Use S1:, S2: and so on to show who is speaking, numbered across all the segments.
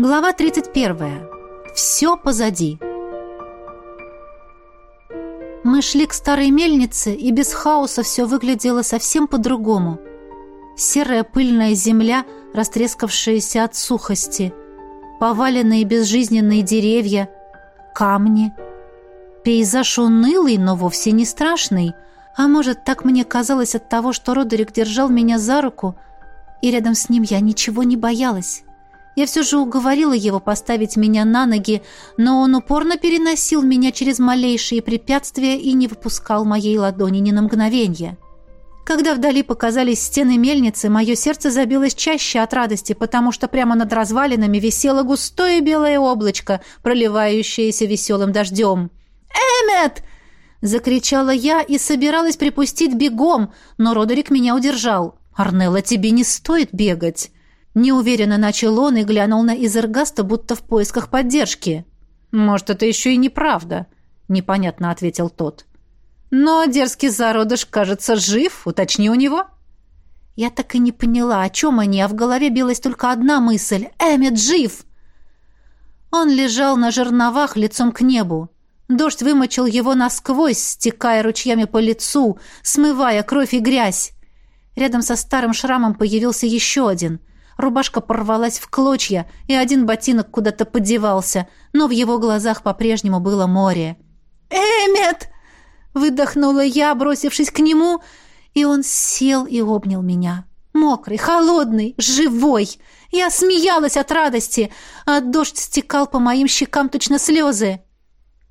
S1: Глава 31. Все позади. Мы шли к старой мельнице, и без хаоса все выглядело совсем по-другому. Серая пыльная земля, растрескавшаяся от сухости, поваленные безжизненные деревья, камни. Пейзаж унылый, но вовсе не страшный. А может, так мне казалось от того, что Родерик держал меня за руку, и рядом с ним я ничего не боялась. Я все же уговорила его поставить меня на ноги, но он упорно переносил меня через малейшие препятствия и не выпускал моей ладони ни на мгновение. Когда вдали показались стены мельницы, мое сердце забилось чаще от радости, потому что прямо над развалинами висело густое белое облачко, проливающееся веселым дождем. «Эммет!» — закричала я и собиралась припустить бегом, но Родерик меня удержал. «Арнелла, тебе не стоит бегать!» Неуверенно начал он и глянул на Изергаста, будто в поисках поддержки. «Может, это еще и неправда», — непонятно ответил тот. «Но дерзкий зародыш, кажется, жив, уточни у него». Я так и не поняла, о чем они, а в голове билась только одна мысль — «Эммет жив!» Он лежал на жерновах лицом к небу. Дождь вымочил его насквозь, стекая ручьями по лицу, смывая кровь и грязь. Рядом со старым шрамом появился еще один. Рубашка порвалась в клочья, и один ботинок куда-то подевался, но в его глазах по-прежнему было море. «Эммет!» — выдохнула я, бросившись к нему, и он сел и обнял меня. Мокрый, холодный, живой. Я смеялась от радости, а дождь стекал по моим щекам точно слезы.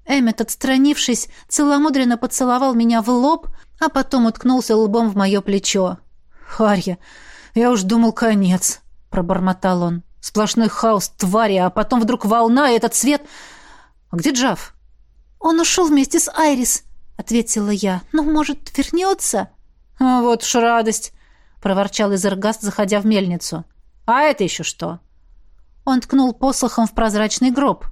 S1: Эммет, отстранившись, целомудренно поцеловал меня в лоб, а потом уткнулся лбом в мое плечо. «Харья, я уж думал, конец», — пробормотал он. «Сплошной хаос, твари, а потом вдруг волна и этот свет... А где Джав?» «Он ушел вместе с Айрис», — ответила я. «Ну, может, вернется?»
S2: а «Вот уж радость», — проворчал Изергаст, заходя в мельницу. «А это еще что?»
S1: Он ткнул посохом в прозрачный гроб.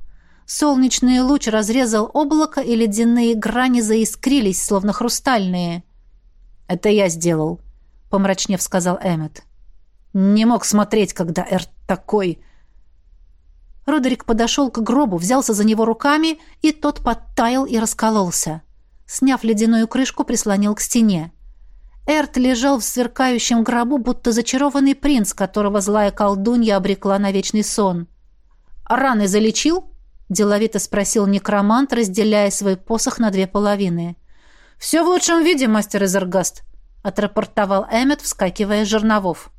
S1: Солнечный луч разрезал облако, и ледяные грани заискрились, словно хрустальные.
S2: «Это я сделал», — помрачнев сказал Эммет. Не мог смотреть, когда Эр такой...
S1: Родерик подошел к гробу, взялся за него руками, и тот подтаял и раскололся. Сняв ледяную крышку, прислонил к стене. Эрт лежал в сверкающем гробу, будто зачарованный принц, которого злая колдунья обрекла на вечный сон. «Раны залечил?» — деловито спросил некромант, разделяя свой посох на две половины.
S2: «Все в лучшем виде, мастер Изергаст», — отрапортовал Эммет, вскакивая с жерновов.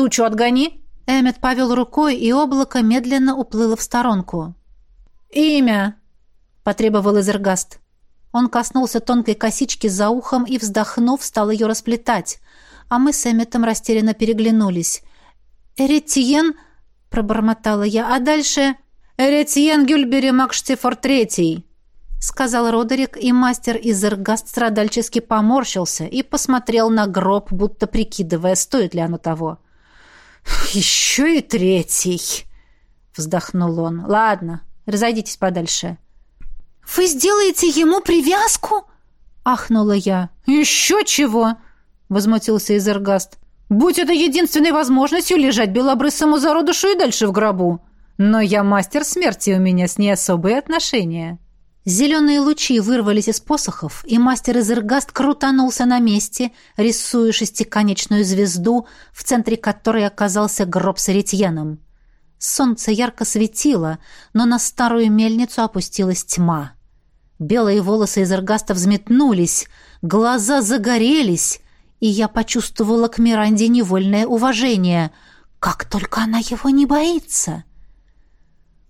S2: Тучу отгони!»
S1: Эммет повел рукой, и облако медленно уплыло в сторонку.
S2: «Имя!»
S1: — потребовал Изергаст. Он коснулся тонкой косички за ухом и, вздохнув, стал ее расплетать. А мы с Эмметом растерянно переглянулись. «Эретьен?» — пробормотала я. «А дальше...»
S2: «Эретьен Гюльбери Макштифор Третий», —
S1: сказал Родерик, и мастер Изергаст страдальчески поморщился и посмотрел на гроб, будто прикидывая, стоит ли оно того.
S2: «Еще и третий!» — вздохнул он. «Ладно, разойдитесь подальше».
S1: «Вы сделаете ему привязку?» — ахнула я.
S2: «Еще чего!» — возмутился Изергаст. «Будь это единственной возможностью лежать белобрысому зародышу и дальше в гробу. Но я мастер смерти, у меня с ней особые отношения».
S1: Зеленые лучи вырвались из посохов, и мастер Изергаст крутанулся на месте, рисуя шестиконечную звезду, в центре которой оказался гроб с Эретьеном. Солнце ярко светило, но на старую мельницу опустилась тьма. Белые волосы Изергаста взметнулись, глаза загорелись, и я почувствовала к Миранде невольное уважение. Как только она его не боится!»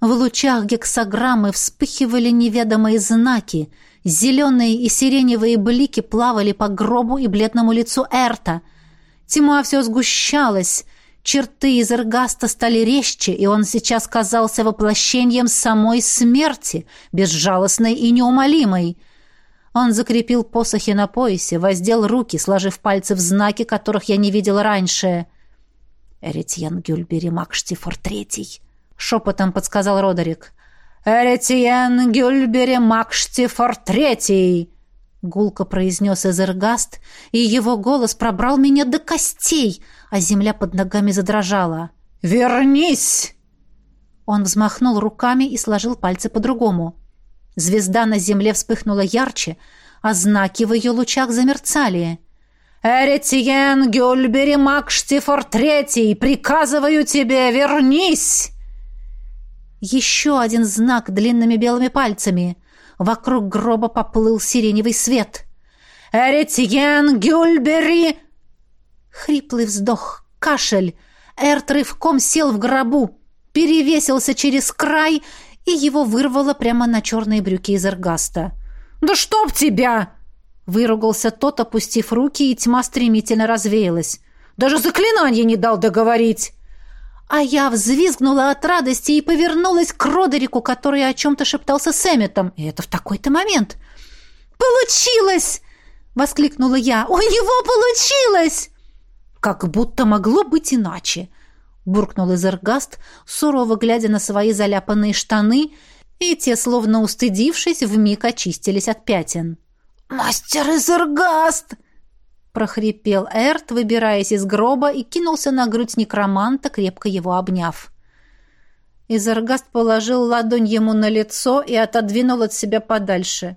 S1: В лучах гексограммы вспыхивали неведомые знаки. Зеленые и сиреневые блики плавали по гробу и бледному лицу Эрта. Тьма все сгущалась. Черты из Эргаста стали резче, и он сейчас казался воплощением самой смерти, безжалостной и неумолимой. Он закрепил посохи на поясе, воздел руки, сложив пальцы в знаки, которых я не видела раньше. Эретьен Гюльбери Макштифор Третий шепотом подсказал Родерик. «Эретиен Гюльбери Макштифор Третий!» Гулко произнес Эзергаст, и его голос пробрал меня до костей, а земля под ногами задрожала. «Вернись!» Он взмахнул руками и сложил пальцы по-другому. Звезда на земле вспыхнула ярче, а знаки в ее лучах замерцали. «Эретиен Гюльбери Макштифор Третий, приказываю тебе, вернись!» Еще один знак длинными белыми пальцами. Вокруг гроба поплыл сиреневый свет. «Эретьен Гюльбери!» Хриплый вздох, кашель. Эрт рывком сел в гробу, перевесился через край, и его вырвало прямо на черные брюки из эргаста. «Да чтоб тебя!» Выругался тот, опустив руки, и тьма стремительно развеялась. «Даже заклинание не дал договорить!» А я взвизгнула от радости и повернулась к Родерику, который о чем-то шептался с Эмметом. И это в такой-то момент. «Получилось!» — воскликнула я. «У него получилось!» «Как будто могло быть иначе!» — буркнул Изергаст, сурово глядя на свои заляпанные штаны, и те, словно устыдившись, вмиг очистились от пятен. «Мастер Изергаст!» Прохрипел Эрт, выбираясь из гроба, и кинулся на грудь некроманта, крепко его обняв. Изергаст положил ладонь ему на лицо и отодвинул от себя подальше.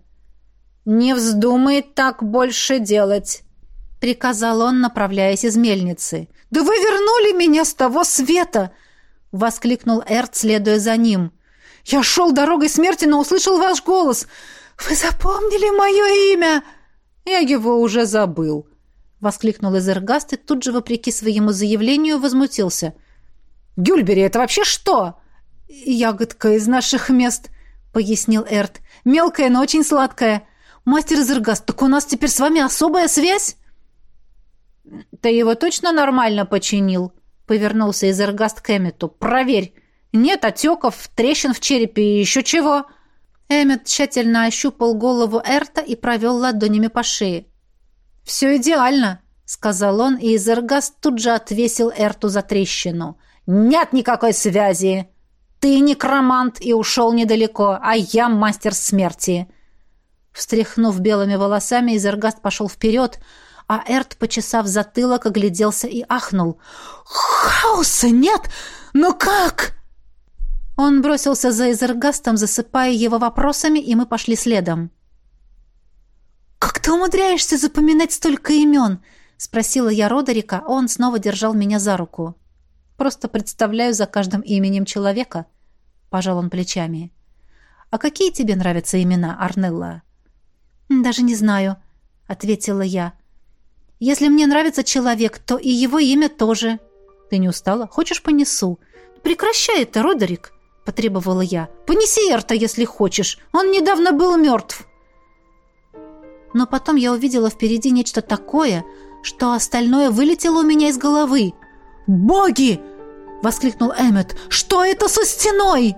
S1: «Не вздумай так больше делать!» — приказал он, направляясь из мельницы. «Да вы вернули меня с того света!» — воскликнул Эрт, следуя за ним. «Я шел дорогой смерти, но услышал ваш голос. Вы запомнили мое имя?» «Я его уже забыл», воскликнул Эзергаст и тут же, вопреки своему заявлению, возмутился. «Гюльбери, это вообще что?» «Ягодка из наших мест», — пояснил Эрт. «Мелкая, но очень сладкая. Мастер Эзергаст, так у нас теперь с вами особая связь?» «Ты его точно нормально починил?» — повернулся Эзергаст к Эммету. «Проверь. Нет отеков, трещин в черепе и еще чего». Эммет тщательно ощупал голову Эрта и провел ладонями по шее. «Все идеально», — сказал он, и Изергаст тут же отвесил Эрту за трещину. «Нет никакой связи! Ты некромант и ушел недалеко, а я мастер смерти!» Встряхнув белыми волосами, Изергаст пошел вперед, а Эрт, почесав затылок, огляделся и ахнул. «Хаоса нет! Но как?» Он бросился за Изергастом, засыпая его вопросами, и мы пошли следом. «Как ты умудряешься запоминать столько имен?» — спросила я Родерика, а он снова держал меня за руку. «Просто представляю за каждым именем человека», — пожал он плечами. «А какие тебе нравятся имена, Арнелла?» «Даже не знаю», — ответила я. «Если мне нравится человек, то и его имя тоже». «Ты не устала? Хочешь, понесу?» «Прекращай это, Родерик», — потребовала я. «Понеси Эрта, если хочешь. Он недавно был мертв». Но потом я увидела впереди нечто такое, что остальное вылетело у меня из головы. «Боги!» — воскликнул Эммет. «Что это со стеной?»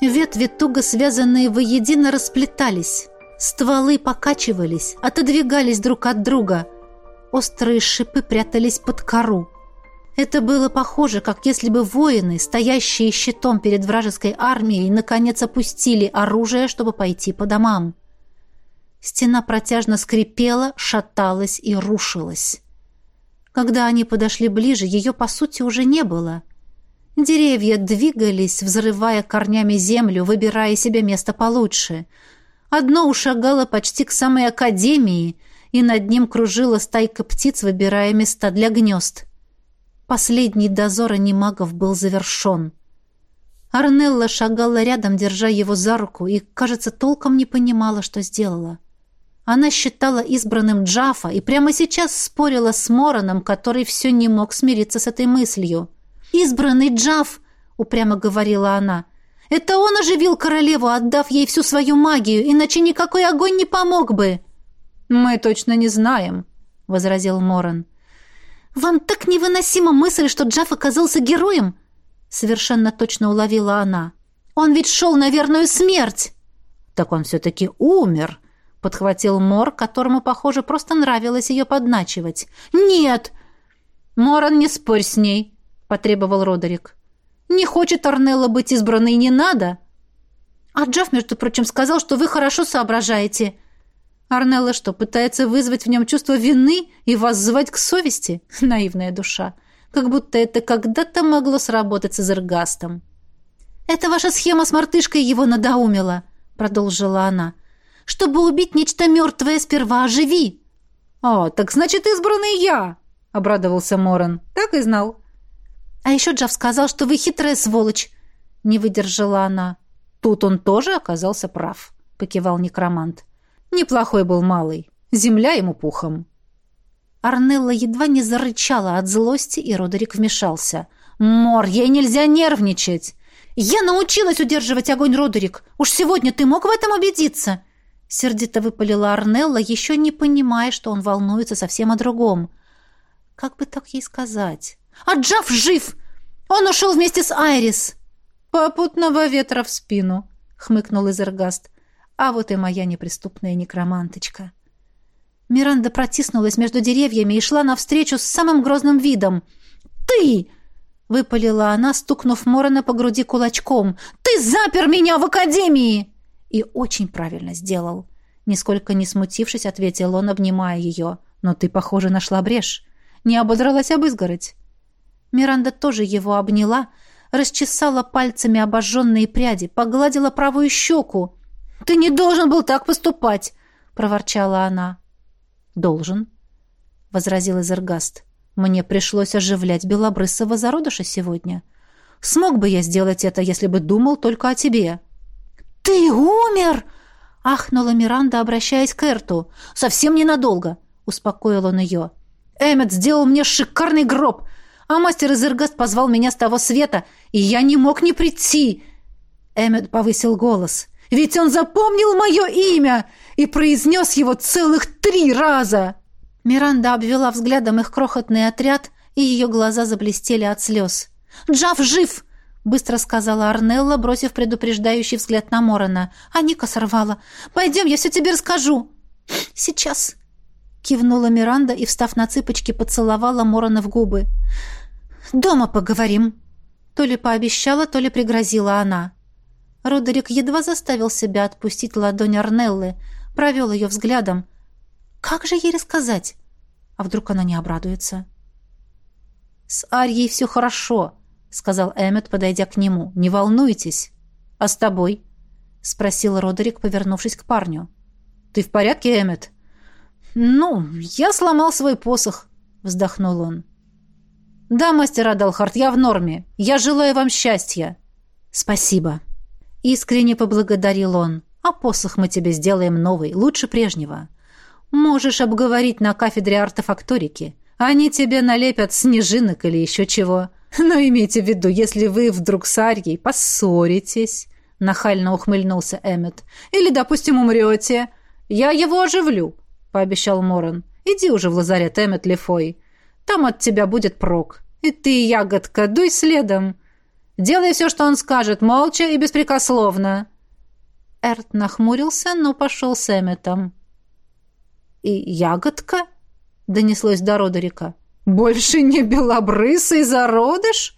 S1: Ветви, туго связанные воедино, расплетались. Стволы покачивались, отодвигались друг от друга — Острые шипы прятались под кору. Это было похоже, как если бы воины, стоящие щитом перед вражеской армией, наконец опустили оружие, чтобы пойти по домам. Стена протяжно скрипела, шаталась и рушилась. Когда они подошли ближе, ее, по сути, уже не было. Деревья двигались, взрывая корнями землю, выбирая себе место получше. Одно ушагало почти к самой академии, и над ним кружила стайка птиц, выбирая места для гнезд. Последний дозор анимагов был завершен. Арнелла шагала рядом, держа его за руку, и, кажется, толком не понимала, что сделала. Она считала избранным Джафа и прямо сейчас спорила с Мороном, который все не мог смириться с этой мыслью. «Избранный Джаф!» — упрямо говорила она. «Это он оживил королеву, отдав ей всю свою магию, иначе никакой огонь не помог бы!» «Мы точно не знаем», — возразил Моран. «Вам так невыносима мысль, что Джаф оказался героем?» Совершенно точно уловила она. «Он ведь шел на верную смерть!» «Так он все-таки умер», — подхватил Мор, которому, похоже, просто нравилось ее подначивать. «Нет!» «Моран, не спорь с ней», — потребовал Родерик. «Не хочет Арнелла быть избранной, не надо!» А Джаф, между прочим, сказал, что вы хорошо соображаете. Арнелла что, пытается вызвать в нем чувство вины и вас звать к совести? Наивная душа. Как будто это когда-то могло сработать с Изергастом. «Это ваша схема с мартышкой его надоумила», — продолжила она. «Чтобы убить нечто мертвое, сперва оживи».
S2: «А, так значит, избранный я», — обрадовался Моран. «Так и знал».
S1: «А еще Джав сказал, что вы хитрая сволочь», — не выдержала она.
S2: Тут он тоже оказался прав, покивал некромант. Неплохой был малый. Земля ему пухом.
S1: Арнелла едва не зарычала от злости, и Родерик вмешался. «Мор, ей нельзя нервничать!» «Я научилась удерживать огонь, Родерик! Уж сегодня ты мог в этом убедиться!» Сердито выпалила Арнелла, еще не понимая, что он волнуется совсем о другом. Как бы так ей сказать? «А Джав жив! Он ушел вместе с Айрис!»
S2: «Попутного ветра в спину», — хмыкнул Изергаст. «А вот и моя неприступная некроманточка».
S1: Миранда протиснулась между деревьями и шла навстречу с самым грозным видом. «Ты!» — выпалила она, стукнув Морона по груди кулачком. «Ты запер меня в академии!» И очень правильно сделал. Нисколько не смутившись, ответил он, обнимая ее. «Но ты, похоже, нашла брешь. Не ободралась об изгородь». Миранда тоже его обняла, — расчесала пальцами обожженные пряди, погладила правую щеку. «Ты не должен был так поступать!» — проворчала она. «Должен», — возразил Изергаст. «Мне пришлось оживлять белобрысого зародыша сегодня. Смог бы я сделать это, если бы думал только о тебе». «Ты умер!» — ахнула Миранда, обращаясь к Эрту. «Совсем ненадолго», — успокоил он ее. «Эммет сделал мне шикарный гроб а мастер Изергаст позвал меня с того света, и я не мог не прийти. Эммет повысил голос. Ведь он запомнил мое имя и произнес его целых три раза. Миранда обвела взглядом их крохотный отряд, и ее глаза заблестели от слез. «Джав жив!» — быстро сказала Арнелла, бросив предупреждающий взгляд на Морона. «А Ника сорвала. Пойдем, я все тебе расскажу». «Сейчас», — кивнула Миранда и, встав на цыпочки, поцеловала Морона в губы. «Дома поговорим», — то ли пообещала, то ли пригрозила она. Родерик едва заставил себя отпустить ладонь Арнеллы, провел ее взглядом. «Как же ей рассказать? А вдруг она не обрадуется?» «С Арьей все хорошо», — сказал Эммет, подойдя к нему. «Не волнуйтесь. А с тобой?» — спросил Родерик, повернувшись к парню. «Ты в порядке, Эммет?» «Ну, я сломал свой посох», — вздохнул он. «Да, мастер Адалхарт, я в норме. Я желаю вам счастья». «Спасибо». Искренне поблагодарил он. «А посох мы тебе сделаем новый, лучше прежнего. Можешь обговорить на кафедре артефакторики. Они тебе налепят снежинок или еще чего. Но имейте в виду, если вы вдруг с Арьей поссоритесь...» Нахально ухмыльнулся Эммет. «Или, допустим, умрете. Я его оживлю», — пообещал Моран. «Иди уже в лазарет, Эммет Лефой. Там от тебя будет прок. И ты, ягодка, дуй следом. Делай все, что он скажет, молча и беспрекословно». Эрт нахмурился, но пошел с Эмметом. «И ягодка?» — донеслось до Родерика. «Больше не белобрысый зародыш?»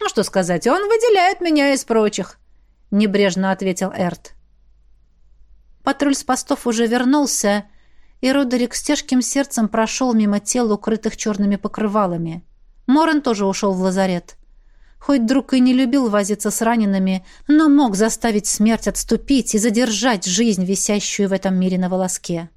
S1: «Ну, что сказать, он выделяет меня из прочих», — небрежно ответил Эрт. Патруль с постов уже вернулся, — и Родерик с тяжким сердцем прошел мимо тел, укрытых черными покрывалами. Морен тоже ушел в лазарет. Хоть друг и не любил возиться с ранеными, но мог заставить смерть отступить и задержать жизнь, висящую в этом мире на волоске.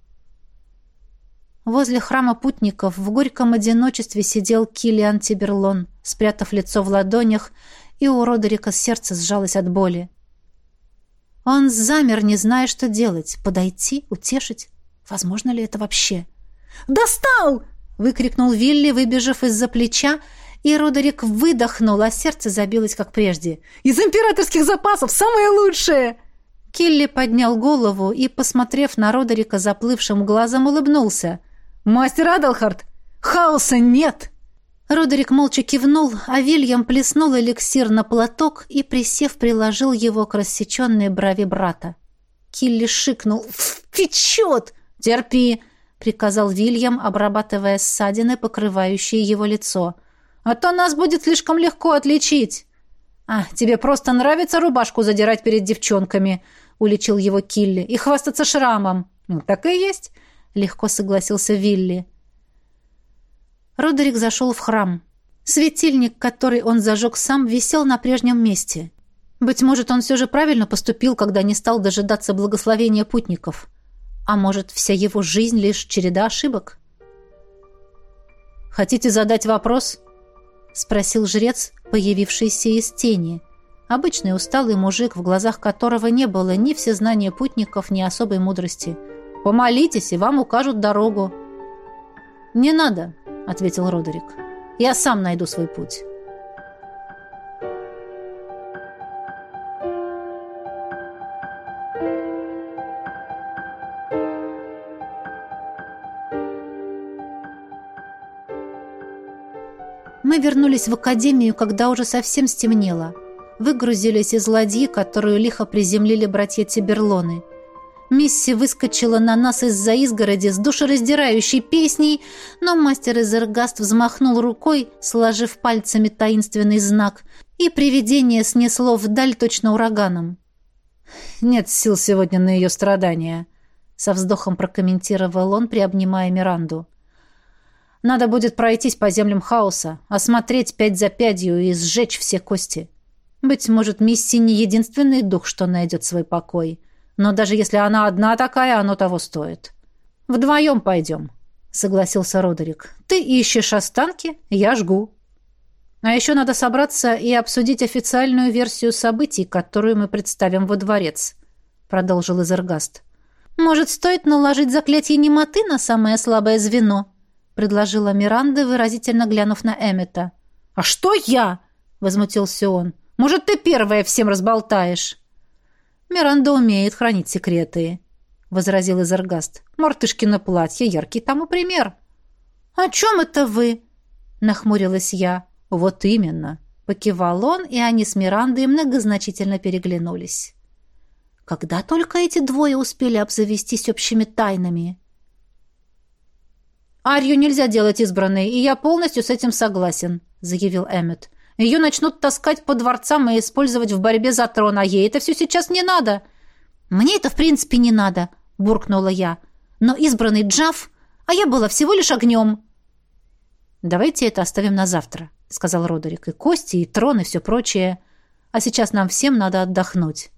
S1: Возле храма путников в горьком одиночестве сидел Килиан Тиберлон, спрятав лицо в ладонях, и у Родерика сердце сжалось от боли. Он замер, не зная, что делать — подойти, утешить, Возможно ли это вообще? «Достал!» — выкрикнул Вилли, выбежав из-за плеча, и Родерик выдохнул, а сердце забилось, как прежде. «Из императорских запасов самое лучшее!» Килли поднял голову и, посмотрев на Родерика заплывшим глазом, улыбнулся. «Мастер Адалхард, хаоса нет!» Родерик молча кивнул, а Вильям плеснул эликсир на платок и, присев, приложил его к рассеченной брови брата. Килли шикнул. «Печет!» «Терпи!» — приказал Вильям, обрабатывая ссадины, покрывающие его лицо. «А то нас будет слишком легко отличить!»
S2: «А, тебе просто нравится рубашку задирать перед девчонками», — уличил его Килли, — «и хвастаться шрамом». «Ну, «Так и есть», — легко согласился Вилли. Родерик зашел в храм. Светильник, который он зажег сам, висел на прежнем месте. Быть может, он все же правильно поступил, когда не стал дожидаться благословения путников. А может, вся его жизнь лишь череда ошибок? «Хотите задать вопрос?» — спросил жрец, появившийся из тени. Обычный усталый мужик, в глазах которого не было ни всезнания путников, ни особой мудрости. «Помолитесь, и вам укажут дорогу». «Не надо», — ответил Родерик. «Я сам найду свой путь». Мы вернулись в академию, когда уже совсем стемнело. Выгрузились из ладьи, которую лихо приземлили братья Тиберлоны. Мисси выскочила на нас из-за изгороди с душераздирающей песней, но мастер Изергаст взмахнул рукой, сложив пальцами таинственный знак, и привидение снесло вдаль точно ураганом. «Нет сил сегодня на ее страдания», — со вздохом прокомментировал он, приобнимая Миранду. Надо будет пройтись по землям хаоса, осмотреть пять за пятью и сжечь все кости. Быть может, Мисси не единственный дух, что найдет свой покой. Но даже если она одна такая, оно того стоит. Вдвоем пойдем, — согласился Родерик. Ты ищешь останки, я жгу. А еще надо собраться и обсудить официальную версию событий, которую мы представим во дворец, — продолжил Изергаст. Может, стоит наложить заклятие немоты на самое слабое звено? — предложила Миранда, выразительно глянув на Эммета. «А что я?» — возмутился он. «Может, ты первая всем разболтаешь?» «Миранда умеет хранить секреты», — возразил Изергаст. «Мартышкино платье — яркий тому пример». «О чем это вы?» — нахмурилась я. «Вот именно», — покивал он, и они с Мирандой многозначительно переглянулись. «Когда только эти двое успели обзавестись общими тайнами?» «Арью нельзя делать избранной, и я полностью с этим согласен», — заявил Эммет. «Ее начнут таскать по дворцам и использовать в борьбе за трон, а ей это все сейчас не надо». «Мне это в принципе не надо», — буркнула я. «Но избранный Джав, а я была всего лишь огнем». «Давайте это оставим на завтра», — сказал Родерик. «И кости, и трон, и все прочее. А сейчас нам всем надо отдохнуть».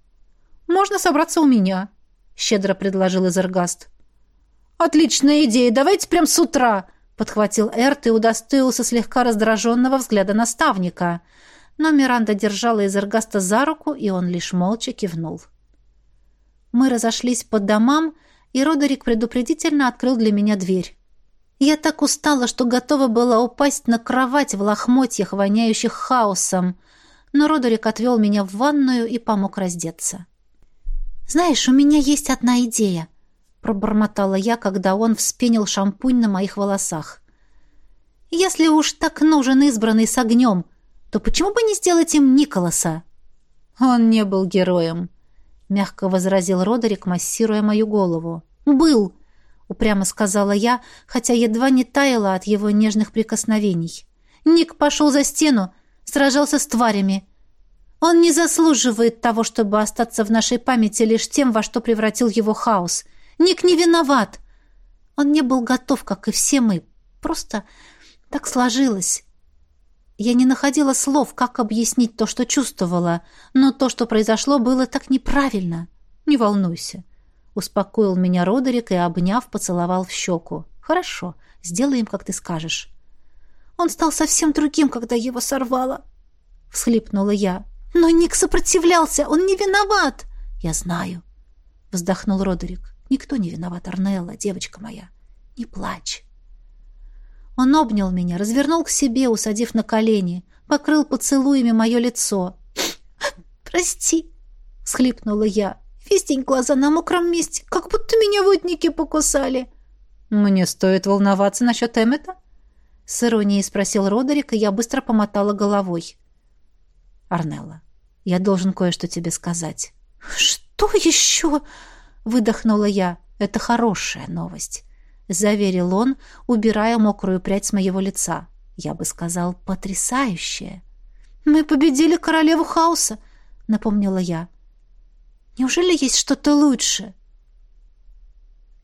S2: «Можно собраться у меня», — щедро предложил Изергаст. «Отличная идея! Давайте прям с утра!» — подхватил Эрт и удостоился слегка раздраженного взгляда наставника. Но Миранда держала Изергаста за руку, и он лишь молча кивнул. Мы разошлись по домам, и Родерик предупредительно открыл для меня дверь. Я так устала, что готова была упасть на кровать в лохмотьях, воняющих хаосом, но Родерик отвел меня в ванную и помог раздеться. «Знаешь, у меня есть одна идея», пробормотала я, когда он вспенил шампунь на моих волосах. «Если уж так нужен избранный с огнем, то почему бы не сделать им Николаса?» «Он не был героем», — мягко возразил Родерик, массируя мою голову. «Был», — упрямо сказала я, хотя едва не таяла от его нежных прикосновений. «Ник пошел за стену, сражался с тварями». Он не заслуживает того, чтобы остаться в нашей памяти лишь тем, во что превратил его хаос. Ник не виноват. Он не был готов, как и все мы. Просто так сложилось. Я не находила слов, как объяснить то, что чувствовала, но то, что произошло, было так неправильно. Не волнуйся. Успокоил меня Родерик и, обняв, поцеловал в щеку. «Хорошо, сделаем, как ты скажешь». «Он стал совсем другим, когда его сорвало», — всхлипнула я. «Но Ник сопротивлялся, он не виноват». «Я знаю», — вздохнул Родерик. Никто не виноват, Арнелла, девочка моя. Не плачь. Он обнял меня, развернул к себе, усадив на колени, покрыл поцелуями мое лицо. «Прости», — схлипнула я. «Весь день глаза на мокром месте, как будто меня водники покусали». «Мне стоит волноваться насчет Эммета?» С иронией спросил Родерик, и я быстро помотала головой. «Арнелла, я должен кое-что тебе сказать». «Что еще?» Выдохнула я. «Это хорошая новость», — заверил он, убирая мокрую прядь с моего лица. «Я бы сказал, потрясающая».
S1: «Мы победили королеву хаоса», — напомнила я. «Неужели есть что-то лучше?»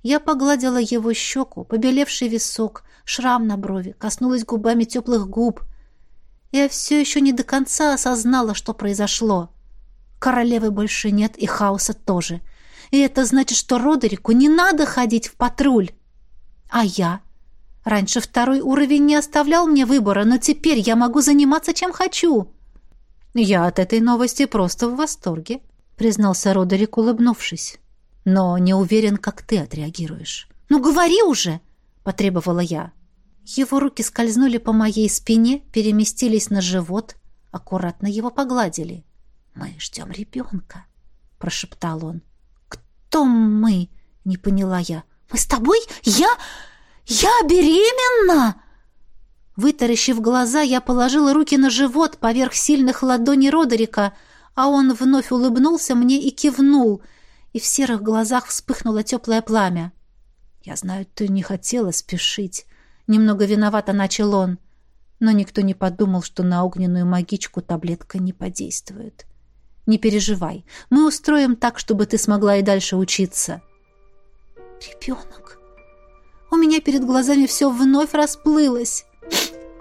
S1: Я погладила его щеку, побелевший висок, шрам на брови, коснулась губами теплых губ. Я все еще не до конца осознала, что произошло. Королевы больше нет, и хаоса тоже. И это значит, что Родерику не надо ходить в патруль. А я? Раньше второй уровень не оставлял мне выбора, но теперь я могу заниматься чем хочу.
S2: Я от этой новости просто в восторге, признался Родерик, улыбнувшись. Но не уверен, как ты отреагируешь.
S1: Ну говори уже, потребовала я. Его руки скользнули по моей спине, переместились на живот, аккуратно его погладили. Мы ждем ребенка, прошептал он. Кто мы? не поняла я. Мы с тобой? Я я беременна? Вытаращив глаза, я положила руки на живот поверх сильных ладоней Родерика, а он вновь улыбнулся мне и кивнул, и в серых глазах вспыхнуло теплое пламя.
S2: «Я знаю, ты не хотела спешить», — немного виновато начал он, но никто не подумал, что на огненную магичку таблетка не подействует. «Не переживай, мы устроим так, чтобы ты смогла и дальше учиться».
S1: «Ребенок!» У меня перед глазами все вновь расплылось.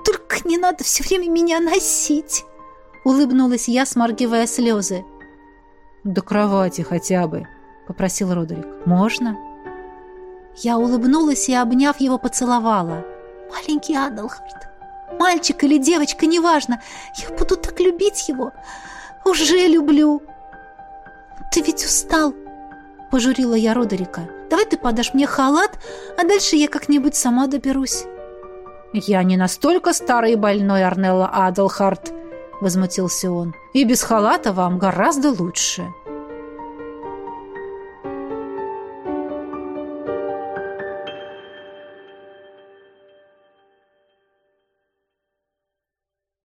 S1: «Только не надо все время меня носить!» Улыбнулась я, сморгивая слезы.
S2: «До кровати хотя бы», — попросил Родерик. «Можно?»
S1: Я улыбнулась и, обняв его, поцеловала. «Маленький Адалхард, мальчик или девочка, неважно, я буду так любить его. Уже люблю!» «Ты ведь устал!» — пожурила я Родерика. «Давай ты подашь мне халат, а дальше я как-нибудь сама доберусь».
S2: «Я не настолько старый и больной, Арнелла Адлхарт», — возмутился он. «И без халата вам гораздо лучше».